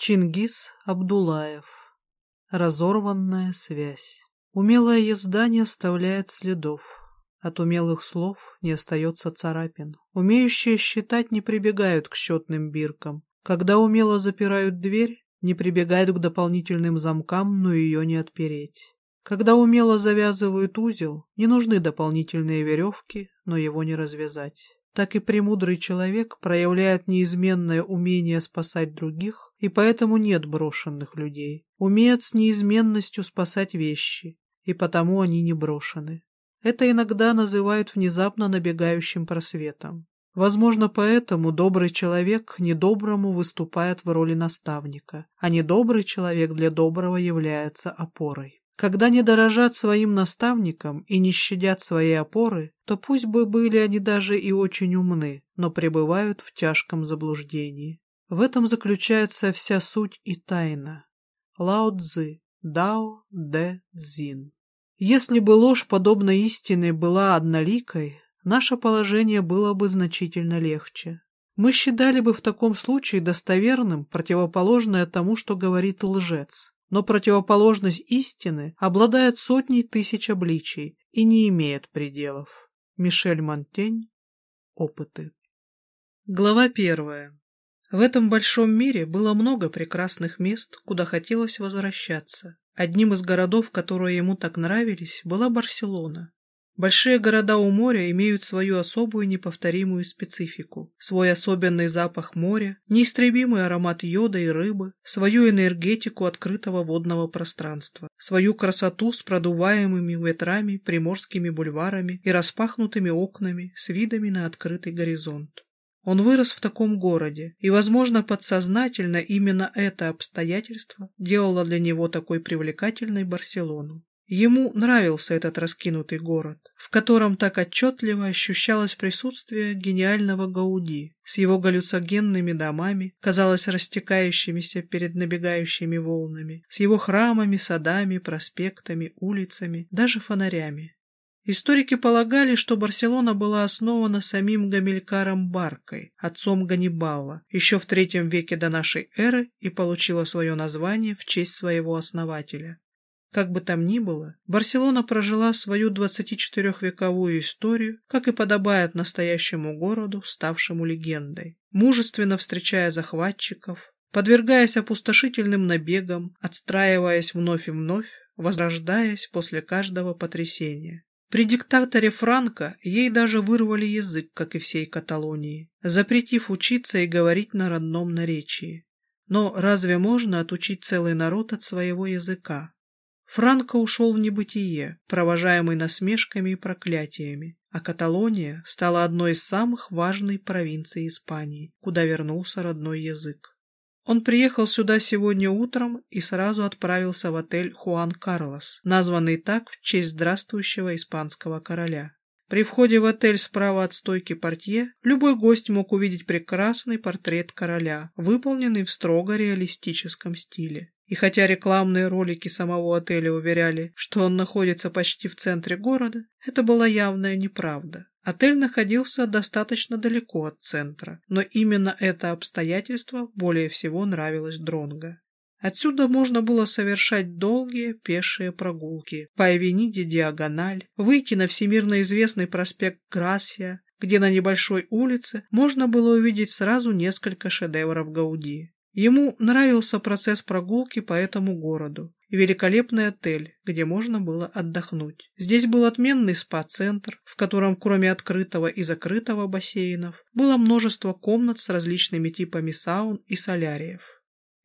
Чингис Абдулаев. Разорванная связь. Умелая езда не оставляет следов. От умелых слов не остается царапин. Умеющие считать не прибегают к счетным биркам. Когда умело запирают дверь, не прибегают к дополнительным замкам, но ее не отпереть. Когда умело завязывают узел, не нужны дополнительные веревки, но его не развязать. Так и премудрый человек проявляет неизменное умение спасать других, и поэтому нет брошенных людей. Умеет с неизменностью спасать вещи, и потому они не брошены. Это иногда называют внезапно набегающим просветом. Возможно, поэтому добрый человек недоброму выступает в роли наставника, а недобрый человек для доброго является опорой. Когда не дорожат своим наставником и не щадят своей опоры, то пусть бы были они даже и очень умны, но пребывают в тяжком заблуждении. В этом заключается вся суть и тайна. Лао Цзы, Дао Дэ Цзин. Если бы ложь подобной истины была одноликой, наше положение было бы значительно легче. Мы считали бы в таком случае достоверным противоположное тому, что говорит лжец. Но противоположность истины обладает сотней тысяч обличий и не имеет пределов. Мишель Монтень. Опыты. Глава первая. В этом большом мире было много прекрасных мест, куда хотелось возвращаться. Одним из городов, которые ему так нравились, была Барселона. Большие города у моря имеют свою особую неповторимую специфику, свой особенный запах моря, неистребимый аромат йода и рыбы, свою энергетику открытого водного пространства, свою красоту с продуваемыми ветрами, приморскими бульварами и распахнутыми окнами с видами на открытый горизонт. Он вырос в таком городе, и, возможно, подсознательно именно это обстоятельство делало для него такой привлекательной Барселону. Ему нравился этот раскинутый город, в котором так отчетливо ощущалось присутствие гениального Гауди с его галлюцогенными домами, казалось растекающимися перед набегающими волнами, с его храмами, садами, проспектами, улицами, даже фонарями. Историки полагали, что Барселона была основана самим Гамилькаром Баркой, отцом Ганнибала, еще в третьем веке до нашей эры и получила свое название в честь своего основателя. Как бы там ни было, Барселона прожила свою 24-вековую историю, как и подобает настоящему городу, ставшему легендой, мужественно встречая захватчиков, подвергаясь опустошительным набегам, отстраиваясь вновь и вновь, возрождаясь после каждого потрясения. При диктаторе Франко ей даже вырвали язык, как и всей Каталонии, запретив учиться и говорить на родном наречии. Но разве можно отучить целый народ от своего языка? Франко ушел в небытие, провожаемый насмешками и проклятиями, а Каталония стала одной из самых важных провинций Испании, куда вернулся родной язык. Он приехал сюда сегодня утром и сразу отправился в отель Хуан Карлос, названный так в честь здравствующего испанского короля. При входе в отель справа от стойки портье любой гость мог увидеть прекрасный портрет короля, выполненный в строго реалистическом стиле. И хотя рекламные ролики самого отеля уверяли, что он находится почти в центре города, это была явная неправда. Отель находился достаточно далеко от центра, но именно это обстоятельство более всего нравилось Дронго. Отсюда можно было совершать долгие пешие прогулки по Авениде Диагональ, выйти на всемирно известный проспект Грасия, где на небольшой улице можно было увидеть сразу несколько шедевров Гауди. Ему нравился процесс прогулки по этому городу и великолепный отель, где можно было отдохнуть. Здесь был отменный спа-центр, в котором кроме открытого и закрытого бассейнов было множество комнат с различными типами саун и соляриев.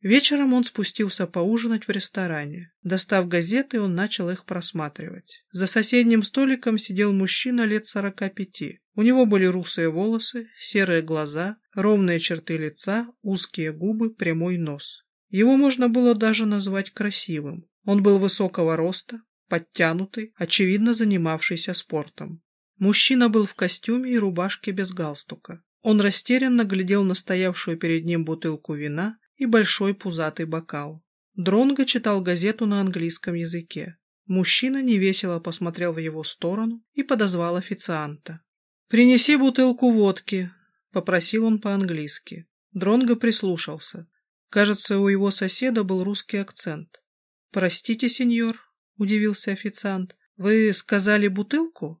Вечером он спустился поужинать в ресторане. Достав газеты, он начал их просматривать. За соседним столиком сидел мужчина лет сорока пяти. У него были русые волосы, серые глаза, ровные черты лица, узкие губы, прямой нос. Его можно было даже назвать красивым. Он был высокого роста, подтянутый, очевидно занимавшийся спортом. Мужчина был в костюме и рубашке без галстука. Он растерянно глядел на стоявшую перед ним бутылку вина, и большой пузатый бокал. Дронго читал газету на английском языке. Мужчина невесело посмотрел в его сторону и подозвал официанта. «Принеси бутылку водки», — попросил он по-английски. Дронго прислушался. Кажется, у его соседа был русский акцент. «Простите, сеньор», — удивился официант, — «вы сказали бутылку?»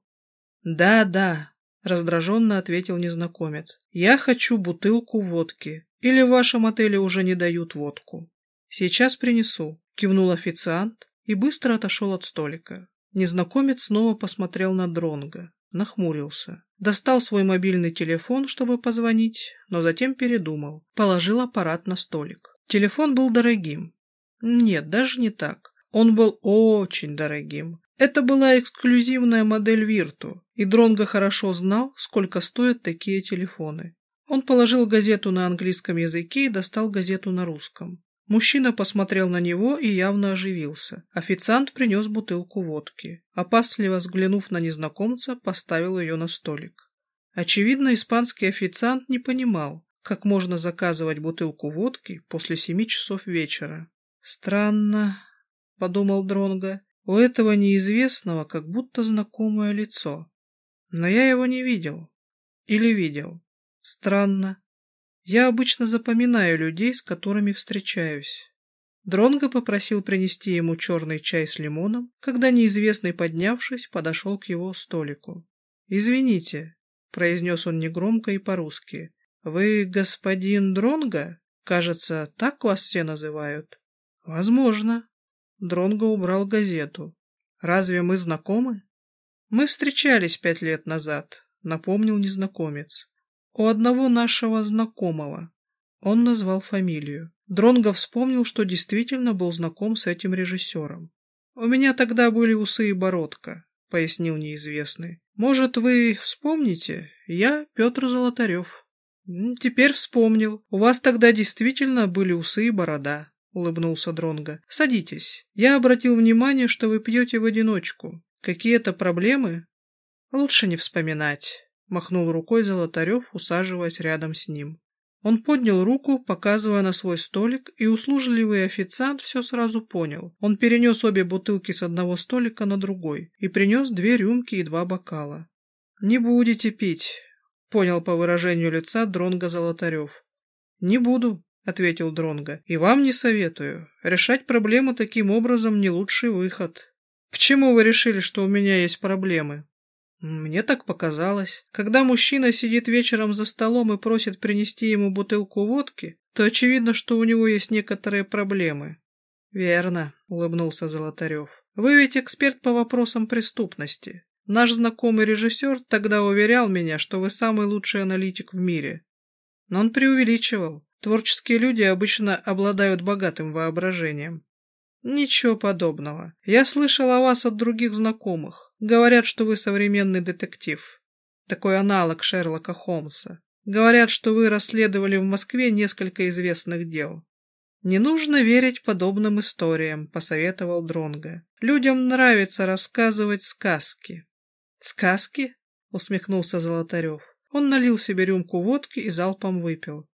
«Да, да», — раздраженно ответил незнакомец. «Я хочу бутылку водки. Или в вашем отеле уже не дают водку?» «Сейчас принесу», — кивнул официант и быстро отошел от столика. Незнакомец снова посмотрел на Дронга, нахмурился. Достал свой мобильный телефон, чтобы позвонить, но затем передумал. Положил аппарат на столик. Телефон был дорогим. Нет, даже не так. Он был очень дорогим. Это была эксклюзивная модель Вирту, и Дронго хорошо знал, сколько стоят такие телефоны. Он положил газету на английском языке и достал газету на русском. Мужчина посмотрел на него и явно оживился. Официант принес бутылку водки. Опасливо взглянув на незнакомца, поставил ее на столик. Очевидно, испанский официант не понимал, как можно заказывать бутылку водки после семи часов вечера. «Странно», — подумал Дронго, — «у этого неизвестного как будто знакомое лицо. Но я его не видел. Или видел. Странно. Я обычно запоминаю людей, с которыми встречаюсь. Дронго попросил принести ему черный чай с лимоном, когда неизвестный, поднявшись, подошел к его столику. «Извините», — произнес он негромко и по-русски, — «вы господин Дронго? Кажется, так вас все называют?» «Возможно». Дронго убрал газету. «Разве мы знакомы?» «Мы встречались пять лет назад», — напомнил незнакомец. У одного нашего знакомого. Он назвал фамилию. Дронго вспомнил, что действительно был знаком с этим режиссером. «У меня тогда были усы и бородка», — пояснил неизвестный. «Может, вы вспомните? Я Петр Золотарев». «Теперь вспомнил. У вас тогда действительно были усы и борода», — улыбнулся Дронго. «Садитесь. Я обратил внимание, что вы пьете в одиночку. Какие-то проблемы?» «Лучше не вспоминать. — махнул рукой Золотарев, усаживаясь рядом с ним. Он поднял руку, показывая на свой столик, и услужливый официант все сразу понял. Он перенес обе бутылки с одного столика на другой и принес две рюмки и два бокала. «Не будете пить», — понял по выражению лица Дронга Золотарев. «Не буду», — ответил Дронга. «И вам не советую. Решать проблемы таким образом не лучший выход». «Почему вы решили, что у меня есть проблемы?» Мне так показалось. Когда мужчина сидит вечером за столом и просит принести ему бутылку водки, то очевидно, что у него есть некоторые проблемы. Верно, улыбнулся Золотарев. Вы ведь эксперт по вопросам преступности. Наш знакомый режиссер тогда уверял меня, что вы самый лучший аналитик в мире. Но он преувеличивал. Творческие люди обычно обладают богатым воображением. Ничего подобного. Я слышал о вас от других знакомых. Говорят, что вы современный детектив. Такой аналог Шерлока Холмса. Говорят, что вы расследовали в Москве несколько известных дел. Не нужно верить подобным историям, посоветовал Дронга. Людям нравится рассказывать сказки. Сказки? усмехнулся Золотарев. Он налил себе рюмку водки и залпом выпил.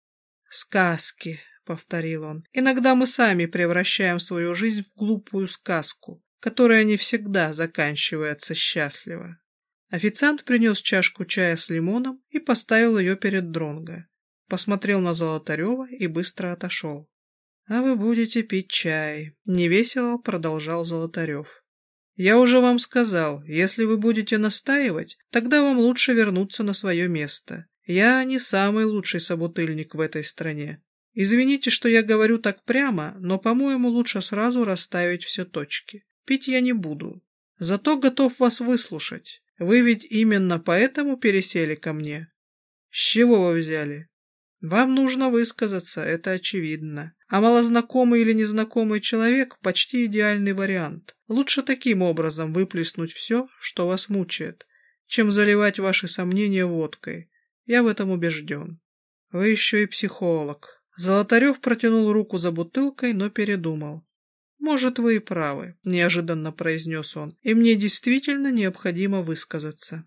Сказки, повторил он. Иногда мы сами превращаем свою жизнь в глупую сказку которая не всегда заканчивается счастливо. Официант принес чашку чая с лимоном и поставил ее перед Дронго. Посмотрел на Золотарева и быстро отошел. «А вы будете пить чай», — невесело продолжал Золотарев. «Я уже вам сказал, если вы будете настаивать, тогда вам лучше вернуться на свое место. Я не самый лучший собутыльник в этой стране. Извините, что я говорю так прямо, но, по-моему, лучше сразу расставить все точки. Пить я не буду. Зато готов вас выслушать. Вы ведь именно поэтому пересели ко мне. С чего вы взяли? Вам нужно высказаться, это очевидно. А малознакомый или незнакомый человек – почти идеальный вариант. Лучше таким образом выплеснуть все, что вас мучает, чем заливать ваши сомнения водкой. Я в этом убежден. Вы еще и психолог. Золотарев протянул руку за бутылкой, но передумал. «Может, вы и правы», — неожиданно произнес он, — «и мне действительно необходимо высказаться».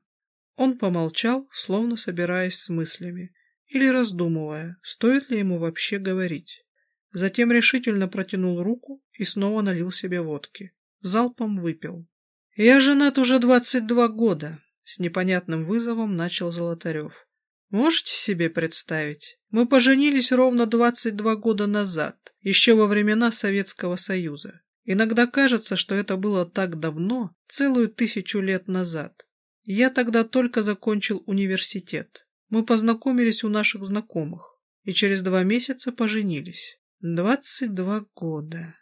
Он помолчал, словно собираясь с мыслями, или раздумывая, стоит ли ему вообще говорить. Затем решительно протянул руку и снова налил себе водки. Залпом выпил. «Я женат уже двадцать два года», — с непонятным вызовом начал Золотарев. «Можете себе представить? Мы поженились ровно двадцать два года назад. Еще во времена Советского Союза. Иногда кажется, что это было так давно, целую тысячу лет назад. Я тогда только закончил университет. Мы познакомились у наших знакомых и через два месяца поженились. Двадцать два года.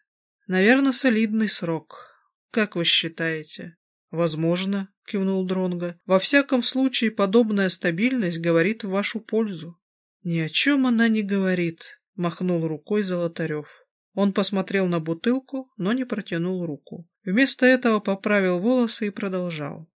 Наверное, солидный срок. Как вы считаете? Возможно, кивнул Дронга. Во всяком случае, подобная стабильность говорит в вашу пользу. Ни о чем она не говорит, махнул рукой Золотарев. Он посмотрел на бутылку, но не протянул руку. Вместо этого поправил волосы и продолжал.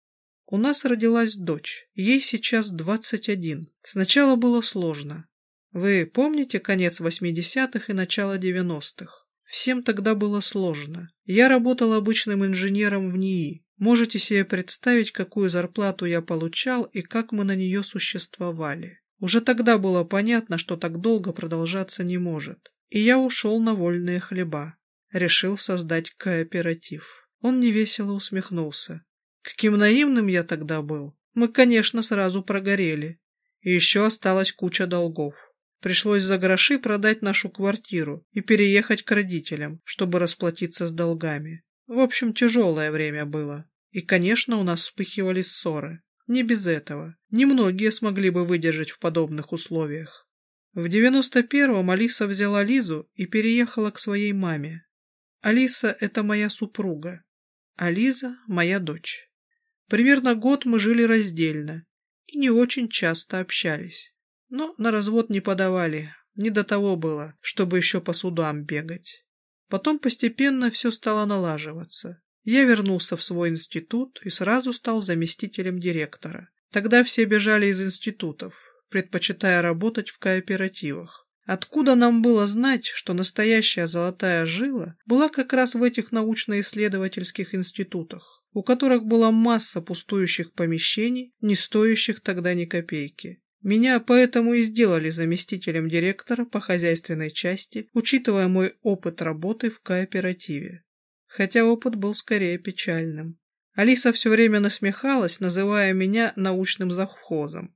У нас родилась дочь. Ей сейчас двадцать один. Сначала было сложно. Вы помните конец восьмидесятых и начало девяностых? Всем тогда было сложно. Я работал обычным инженером в НИИ. Можете себе представить, какую зарплату я получал и как мы на нее существовали. Уже тогда было понятно, что так долго продолжаться не может. И я ушел на вольные хлеба. Решил создать кооператив. Он невесело усмехнулся. Каким наивным я тогда был. Мы, конечно, сразу прогорели. И еще осталась куча долгов. Пришлось за гроши продать нашу квартиру и переехать к родителям, чтобы расплатиться с долгами. В общем, тяжелое время было. И, конечно, у нас вспыхивали ссоры. Не без этого. Немногие смогли бы выдержать в подобных условиях. В девяносто первом Алиса взяла Лизу и переехала к своей маме. Алиса — это моя супруга, а Лиза — моя дочь. Примерно год мы жили раздельно и не очень часто общались. Но на развод не подавали, не до того было, чтобы еще по судам бегать. Потом постепенно все стало налаживаться. Я вернулся в свой институт и сразу стал заместителем директора. Тогда все бежали из институтов, предпочитая работать в кооперативах. Откуда нам было знать, что настоящая золотая жила была как раз в этих научно-исследовательских институтах, у которых была масса пустующих помещений, не стоящих тогда ни копейки. Меня поэтому и сделали заместителем директора по хозяйственной части, учитывая мой опыт работы в кооперативе. Хотя опыт был скорее печальным. Алиса все время насмехалась, называя меня научным завхозом.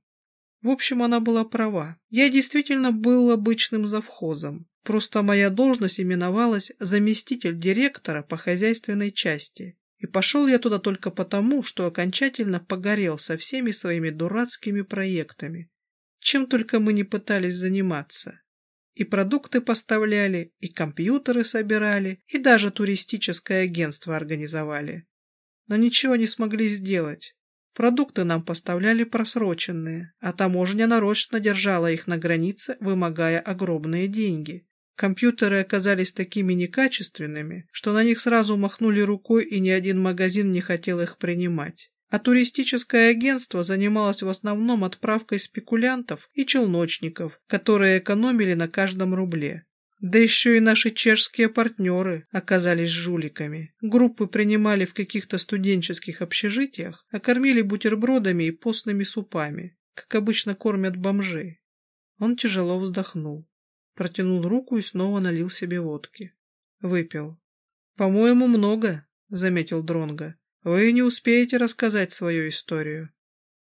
В общем, она была права. Я действительно был обычным завхозом. Просто моя должность именовалась заместитель директора по хозяйственной части. И пошел я туда только потому, что окончательно погорел со всеми своими дурацкими проектами, чем только мы не пытались заниматься. И продукты поставляли, и компьютеры собирали, и даже туристическое агентство организовали. Но ничего не смогли сделать. Продукты нам поставляли просроченные, а таможня нарочно держала их на границе, вымогая огромные деньги. Компьютеры оказались такими некачественными, что на них сразу махнули рукой, и ни один магазин не хотел их принимать а туристическое агентство занималось в основном отправкой спекулянтов и челночников, которые экономили на каждом рубле. Да еще и наши чешские партнеры оказались жуликами. Группы принимали в каких-то студенческих общежитиях, а кормили бутербродами и постными супами, как обычно кормят бомжей. Он тяжело вздохнул, протянул руку и снова налил себе водки. Выпил. «По-моему, много», — заметил Дронга. Вы не успеете рассказать свою историю.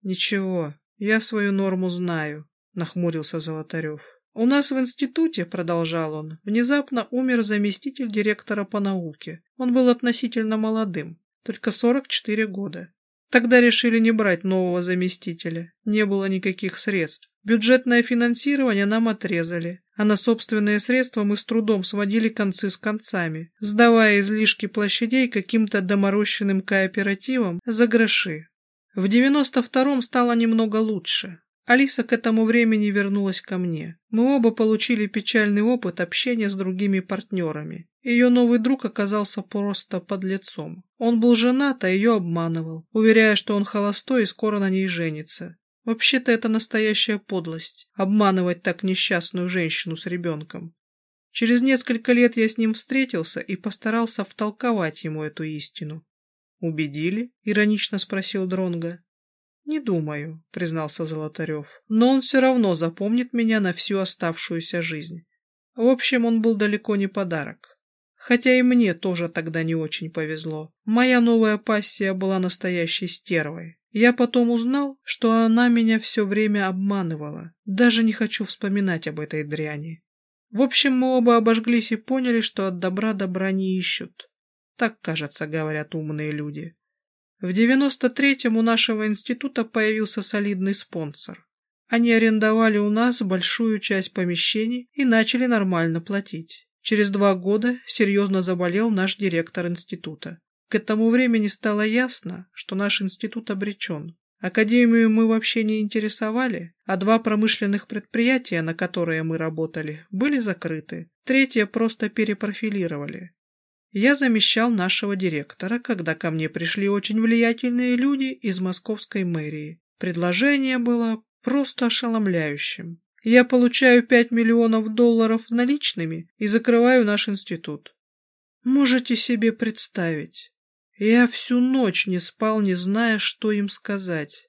Ничего, я свою норму знаю, нахмурился Золотарев. У нас в институте, продолжал он, внезапно умер заместитель директора по науке. Он был относительно молодым, только 44 года. Тогда решили не брать нового заместителя. Не было никаких средств. Бюджетное финансирование нам отрезали, а на собственные средства мы с трудом сводили концы с концами, сдавая излишки площадей каким-то доморощенным кооперативам за гроши. В 92-м стало немного лучше. Алиса к этому времени вернулась ко мне. Мы оба получили печальный опыт общения с другими партнерами. Ее новый друг оказался просто под лицом. Он был женат, а ее обманывал, уверяя, что он холостой и скоро на ней женится. Вообще-то это настоящая подлость – обманывать так несчастную женщину с ребенком. Через несколько лет я с ним встретился и постарался втолковать ему эту истину. «Убедили?» – иронично спросил Дронга. «Не думаю», — признался Золотарев. «Но он все равно запомнит меня на всю оставшуюся жизнь. В общем, он был далеко не подарок. Хотя и мне тоже тогда не очень повезло. Моя новая пассия была настоящей стервой. Я потом узнал, что она меня все время обманывала. Даже не хочу вспоминать об этой дряни. В общем, мы оба обожглись и поняли, что от добра добра не ищут. Так, кажется, говорят умные люди. В 93-м у нашего института появился солидный спонсор. Они арендовали у нас большую часть помещений и начали нормально платить. Через два года серьезно заболел наш директор института. К этому времени стало ясно, что наш институт обречен. Академию мы вообще не интересовали, а два промышленных предприятия, на которые мы работали, были закрыты. Третье просто перепрофилировали. Я замещал нашего директора, когда ко мне пришли очень влиятельные люди из московской мэрии. Предложение было просто ошеломляющим. Я получаю 5 миллионов долларов наличными и закрываю наш институт. Можете себе представить. Я всю ночь не спал, не зная, что им сказать.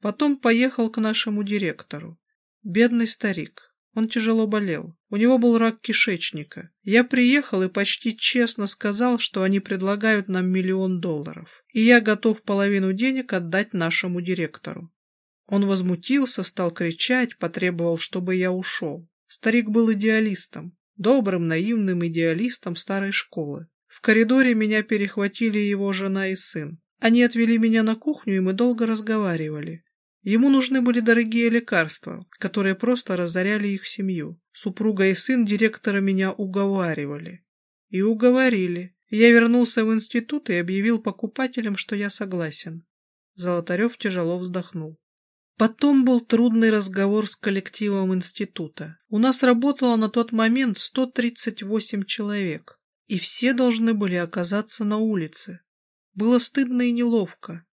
Потом поехал к нашему директору. Бедный старик. Он тяжело болел. У него был рак кишечника. Я приехал и почти честно сказал, что они предлагают нам миллион долларов. И я готов половину денег отдать нашему директору. Он возмутился, стал кричать, потребовал, чтобы я ушел. Старик был идеалистом, добрым, наивным идеалистом старой школы. В коридоре меня перехватили его жена и сын. Они отвели меня на кухню, и мы долго разговаривали. Ему нужны были дорогие лекарства, которые просто разоряли их семью. Супруга и сын директора меня уговаривали. И уговорили. Я вернулся в институт и объявил покупателям, что я согласен. Золотарев тяжело вздохнул. Потом был трудный разговор с коллективом института. У нас работало на тот момент 138 человек, и все должны были оказаться на улице. Было стыдно и неловко.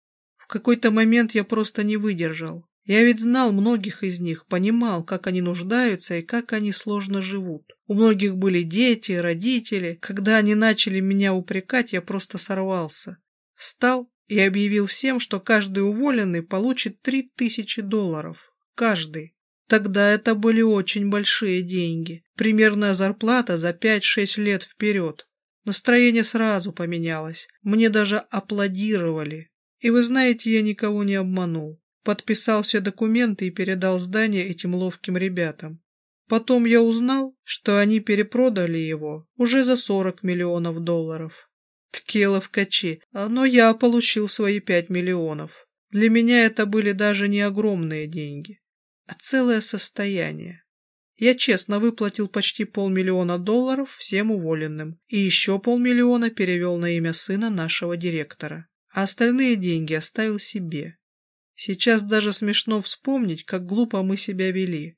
В какой-то момент я просто не выдержал. Я ведь знал многих из них, понимал, как они нуждаются и как они сложно живут. У многих были дети, родители. Когда они начали меня упрекать, я просто сорвался. Встал и объявил всем, что каждый уволенный получит три тысячи долларов. Каждый. Тогда это были очень большие деньги. Примерная зарплата за 5-6 лет вперед. Настроение сразу поменялось. Мне даже аплодировали. И вы знаете, я никого не обманул. Подписал все документы и передал здание этим ловким ребятам. Потом я узнал, что они перепродали его уже за 40 миллионов долларов. Такие ловкачи. Но я получил свои пять миллионов. Для меня это были даже не огромные деньги, а целое состояние. Я честно выплатил почти полмиллиона долларов всем уволенным и еще полмиллиона перевел на имя сына нашего директора, а остальные деньги оставил себе. Сейчас даже смешно вспомнить, как глупо мы себя вели.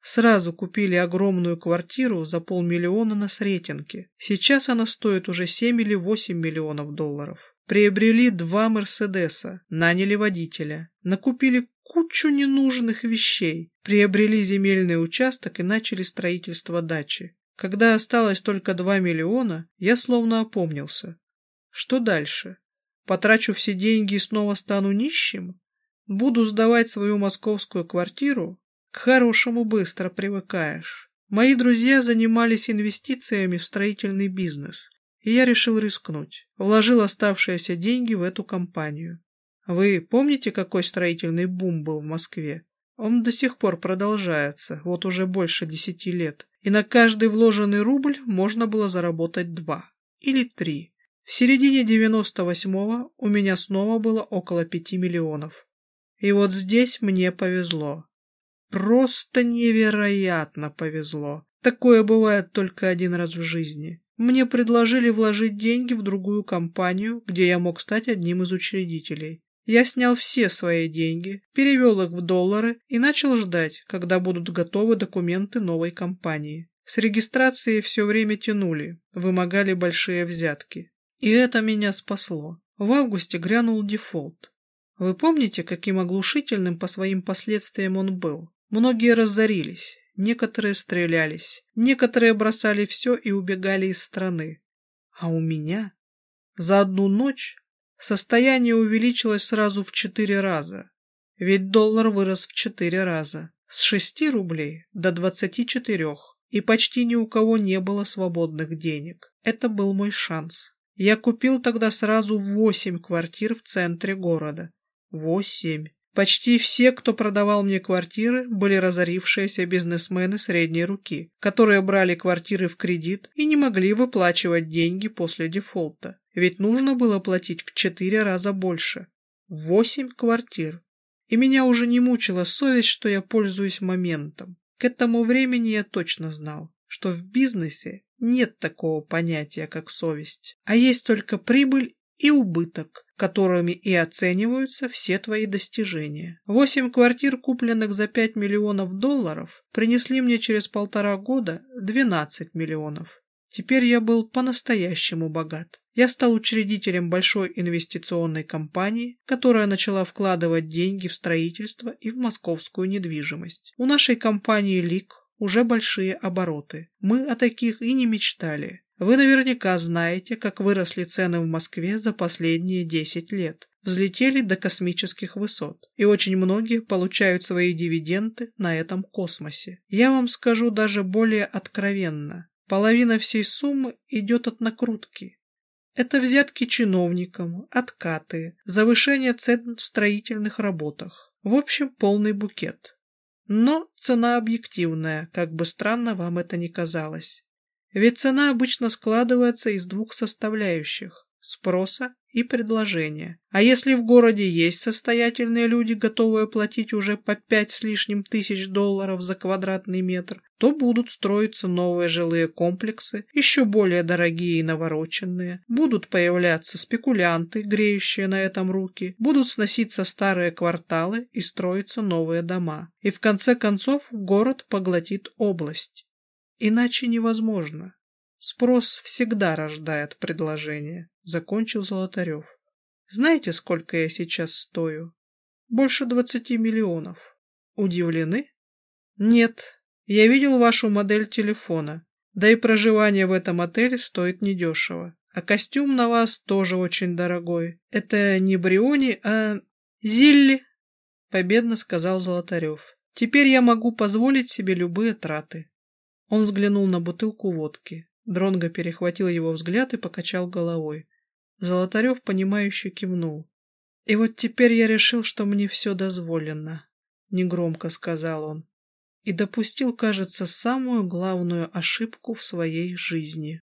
Сразу купили огромную квартиру за полмиллиона на Сретенке. Сейчас она стоит уже 7 или 8 миллионов долларов. Приобрели два Мерседеса, наняли водителя, накупили кучу ненужных вещей, приобрели земельный участок и начали строительство дачи. Когда осталось только 2 миллиона, я словно опомнился. Что дальше? Потрачу все деньги и снова стану нищим? Буду сдавать свою московскую квартиру, к хорошему быстро привыкаешь. Мои друзья занимались инвестициями в строительный бизнес, и я решил рискнуть. Вложил оставшиеся деньги в эту компанию. Вы помните, какой строительный бум был в Москве? Он до сих пор продолжается, вот уже больше десяти лет. И на каждый вложенный рубль можно было заработать два или три. В середине 98-го у меня снова было около пяти миллионов. И вот здесь мне повезло. Просто невероятно повезло. Такое бывает только один раз в жизни. Мне предложили вложить деньги в другую компанию, где я мог стать одним из учредителей. Я снял все свои деньги, перевел их в доллары и начал ждать, когда будут готовы документы новой компании. С регистрацией все время тянули, вымогали большие взятки. И это меня спасло. В августе грянул дефолт. Вы помните, каким оглушительным по своим последствиям он был? Многие разорились, некоторые стрелялись, некоторые бросали все и убегали из страны. А у меня за одну ночь состояние увеличилось сразу в четыре раза. Ведь доллар вырос в четыре раза, с шести рублей до двадцати четырех, и почти ни у кого не было свободных денег. Это был мой шанс. Я купил тогда сразу восемь квартир в центре города. Восемь. Почти все, кто продавал мне квартиры, были разорившиеся бизнесмены средней руки, которые брали квартиры в кредит и не могли выплачивать деньги после дефолта. Ведь нужно было платить в четыре раза больше. Восемь квартир. И меня уже не мучила совесть, что я пользуюсь моментом. К этому времени я точно знал, что в бизнесе нет такого понятия, как совесть, а есть только прибыль и убыток, которыми и оцениваются все твои достижения. Восемь квартир, купленных за 5 миллионов долларов, принесли мне через полтора года 12 миллионов. Теперь я был по-настоящему богат. Я стал учредителем большой инвестиционной компании, которая начала вкладывать деньги в строительство и в московскую недвижимость. У нашей компании «Лик» уже большие обороты. Мы о таких и не мечтали. Вы наверняка знаете, как выросли цены в Москве за последние 10 лет. Взлетели до космических высот. И очень многие получают свои дивиденды на этом космосе. Я вам скажу даже более откровенно. Половина всей суммы идет от накрутки. Это взятки чиновникам, откаты, завышение цен в строительных работах. В общем, полный букет. Но цена объективная, как бы странно вам это ни казалось. Ведь цена обычно складывается из двух составляющих – спроса и предложения. А если в городе есть состоятельные люди, готовые платить уже по пять с лишним тысяч долларов за квадратный метр, то будут строиться новые жилые комплексы, еще более дорогие и навороченные, будут появляться спекулянты, греющие на этом руки, будут сноситься старые кварталы и строиться новые дома. И в конце концов город поглотит область. Иначе невозможно. Спрос всегда рождает предложение, закончил Золотарев. Знаете, сколько я сейчас стою? Больше двадцати миллионов. Удивлены? Нет. Я видел вашу модель телефона. Да и проживание в этом отеле стоит недешево. А костюм на вас тоже очень дорогой. Это не Бриони, а Зилли, победно сказал Золотарев. Теперь я могу позволить себе любые траты. Он взглянул на бутылку водки. Дронго перехватил его взгляд и покачал головой. Золотарев, понимающе кивнул. «И вот теперь я решил, что мне все дозволено», — негромко сказал он. И допустил, кажется, самую главную ошибку в своей жизни.